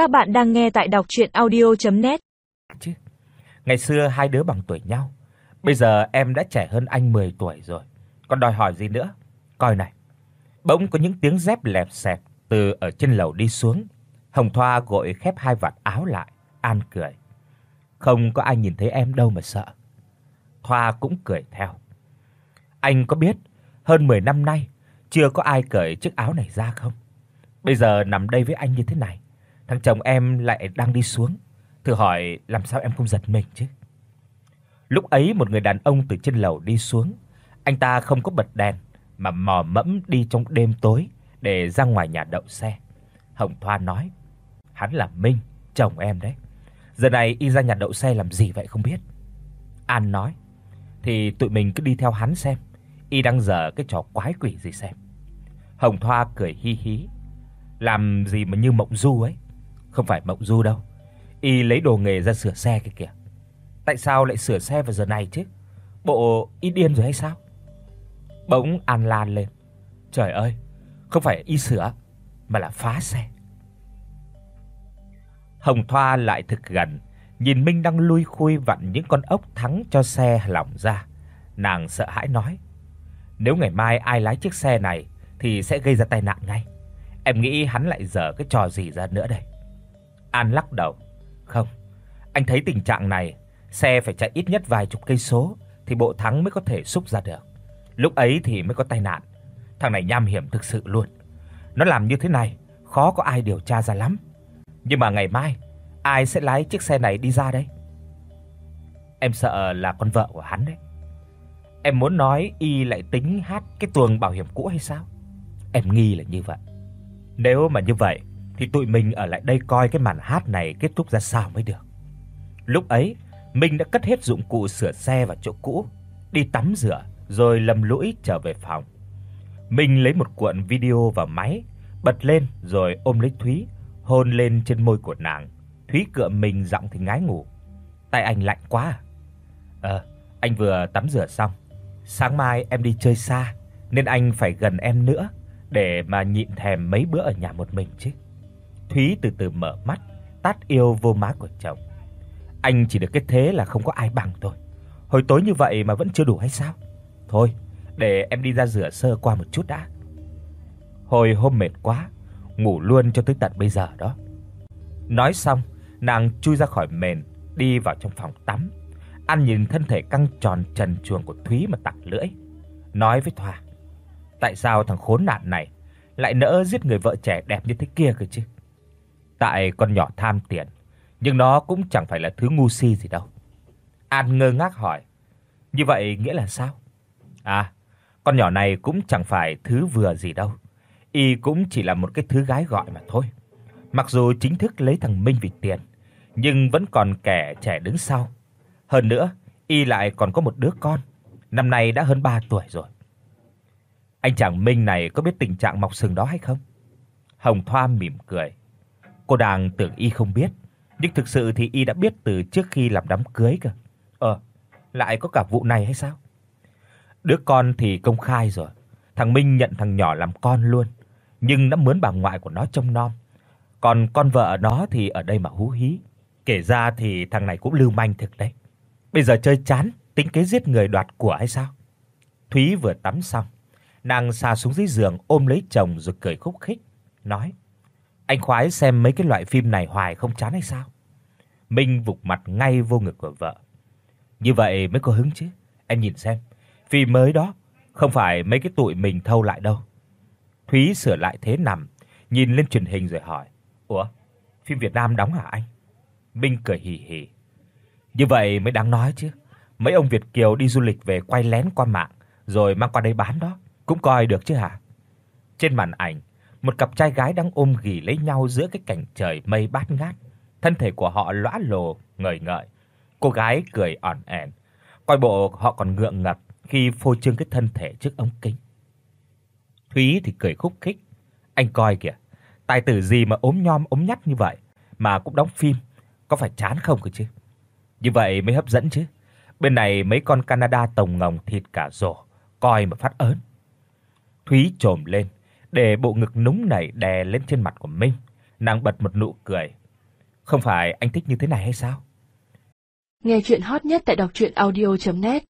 Các bạn đang nghe tại đọc audio net Chứ. Ngày xưa hai đứa bằng tuổi nhau, bây giờ em đã trẻ hơn anh 10 tuổi rồi, còn đòi hỏi gì nữa? Coi này. Bỗng có những tiếng dép lẹp xẹp từ ở trên lầu đi xuống. Hồng Thoa gội khép hai vạt áo lại, an cười. Không có ai nhìn thấy em đâu mà sợ. Thoa cũng cười theo. Anh có biết hơn 10 năm nay chưa có ai cởi chiếc áo này ra không? Bây giờ nằm đây với anh như thế này, thằng chồng em lại đang đi xuống, thử hỏi làm sao em không giật mình chứ? Lúc ấy một người đàn ông từ trên lầu đi xuống, anh ta không có bật đèn mà mò mẫm đi trong đêm tối để ra ngoài nhà đậu xe. Hồng Thoa nói: "Hắn là Minh, chồng em đấy. Giờ này y ra nhà đậu xe làm gì vậy không biết?" An nói: "Thì tụi mình cứ đi theo hắn xem, y đang giở cái trò quái quỷ gì xem." Hồng Thoa cười hi hí. Làm gì mà như mộng du ấy? Không phải mộng du đâu. Y lấy đồ nghề ra sửa xe kìa kìa. Tại sao lại sửa xe vào giờ này chứ? Bộ y điên rồi hay sao? Bỗng An Lan lên. Trời ơi, không phải y sửa mà là phá xe. Hồng Thoa lại thực gần, nhìn Minh đang lui khui vặn những con ốc thắng cho xe lỏng ra. Nàng sợ hãi nói: "Nếu ngày mai ai lái chiếc xe này thì sẽ gây ra tai nạn ngay. Em nghĩ hắn lại giở cái trò gì ra nữa đây?" An lắc đầu: "Không, anh thấy tình trạng này, xe phải chạy ít nhất vài chục cây số thì bộ thắng mới có thể xúc ra được. Lúc ấy thì mới có tai nạn. Thằng này nham hiểm thực sự luôn. Nó làm như thế này, khó có ai điều tra ra lắm. Nhưng mà ngày mai, ai sẽ lái chiếc xe này đi ra đây? Em sợ là con vợ của hắn đấy. Em muốn nói y lại tính hát cái tuồng bảo hiểm cũ hay sao? Em nghi là như vậy. Nếu mà như vậy thì tụi mình ở lại đây coi cái màn hát này kết thúc ra sao mới được. Lúc ấy, Minh đã cất hết dụng cụ sửa xe vào chỗ cũ, đi tắm rửa rồi lầm lũi trở về phòng. Minh lấy một cuộn video vào máy, bật lên rồi ôm lấy Thúy, hôn lên trên môi của nàng. Thúy cựa mình giọng thì ngái ngủ. Tay anh lạnh quá à? Ờ, anh vừa tắm rửa xong. Sáng mai em đi chơi xa nên anh phải gần em nữa để mà nhịn thèm mấy bữa ở nhà một mình chứ. Thúy từ từ mở mắt, tát yêu vô má của chồng. Anh chỉ được cái thế là không có ai bằng thôi. Hồi tối như vậy mà vẫn chưa đủ hay sao? Thôi, để em đi ra rửa sơ qua một chút đã. Hồi hôm mệt quá, ngủ luôn cho tới tận bây giờ đó. Nói xong, nàng chui ra khỏi mền, đi vào trong phòng tắm. An nhìn thân thể căng tròn trần truồng của Thúy mà tặc lưỡi, nói với Thoa: "Tại sao thằng khốn nạn này lại nỡ giết người vợ trẻ đẹp như thế kia cơ chứ?" Tại con nhỏ tham tiền, nhưng nó cũng chẳng phải là thứ ngu si gì đâu. An ngơ ngác hỏi: "Như vậy nghĩa là sao?" À, con nhỏ này cũng chẳng phải thứ vừa gì đâu. Y cũng chỉ là một cái thứ gái gọi mà thôi. Mặc dù chính thức lấy thằng Minh vì tiền, nhưng vẫn còn kẻ trẻ đứng sau. Hơn nữa, y lại còn có một đứa con, năm nay đã hơn 3 tuổi rồi. Anh chàng Minh này có biết tình trạng mọc sừng đó hay không? Hồng Thoa mỉm cười. Cô đang tưởng y không biết, nhưng thực sự thì y đã biết từ trước khi làm đám cưới cơ. Ờ, lại có cả vụ này hay sao? Đứa con thì công khai rồi. Thằng Minh nhận thằng nhỏ làm con luôn, nhưng đã mướn bà ngoại của nó trông nom. Còn con vợ nó thì ở đây mà hú hí. Kể ra thì thằng này cũng lưu manh thực đấy. Bây giờ chơi chán, tính kế giết người đoạt của hay sao? Thúy vừa tắm xong, nàng xà xuống dưới giường ôm lấy chồng rồi cười khúc khích, nói: "Anh khoái xem mấy cái loại phim này hoài không chán hay sao?" Minh vụt mặt ngay vô ngực của vợ. Như vậy mới có hứng chứ. Em nhìn xem, phim mới đó, không phải mấy cái tụi mình thâu lại đâu. Thúy sửa lại thế nằm, nhìn lên truyền hình rồi hỏi: "Ủa, phim Việt Nam đóng hả anh?" Minh cười hì hì. Như vậy mới đáng nói chứ. Mấy ông Việt kiều đi du lịch về quay lén qua mạng rồi mang qua đây bán đó, cũng coi được chứ hả? Trên màn ảnh, một cặp trai gái đang ôm ghì lấy nhau giữa cái cảnh trời mây bát ngát. Thân thể của họ lõa lồ, ngời ngợi. Cô gái cười ỏn ẻn, coi bộ họ còn ngượng ngập khi phô trương cái thân thể trước ống kính. Thúy thì cười khúc khích, anh coi kìa, tài tử gì mà ốm nhom ốm nhắt như vậy mà cũng đóng phim, có phải chán không cơ chứ? Như vậy mới hấp dẫn chứ. Bên này mấy con Canada tổng ngồng thịt cả rổ, coi mà phát ớn. Thúy trồm lên, để bộ ngực núng nảy đè lên trên mặt của Minh. Nàng bật một nụ cười. Không phải anh thích như thế này hay sao? Nghe truyện hot nhất tại doctruyenaudio.net